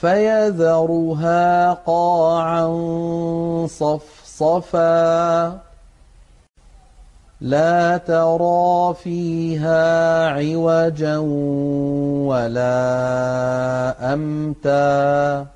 فيذرها قاعا صفصفا. لا ترى فيها عوجا ولا أمتا.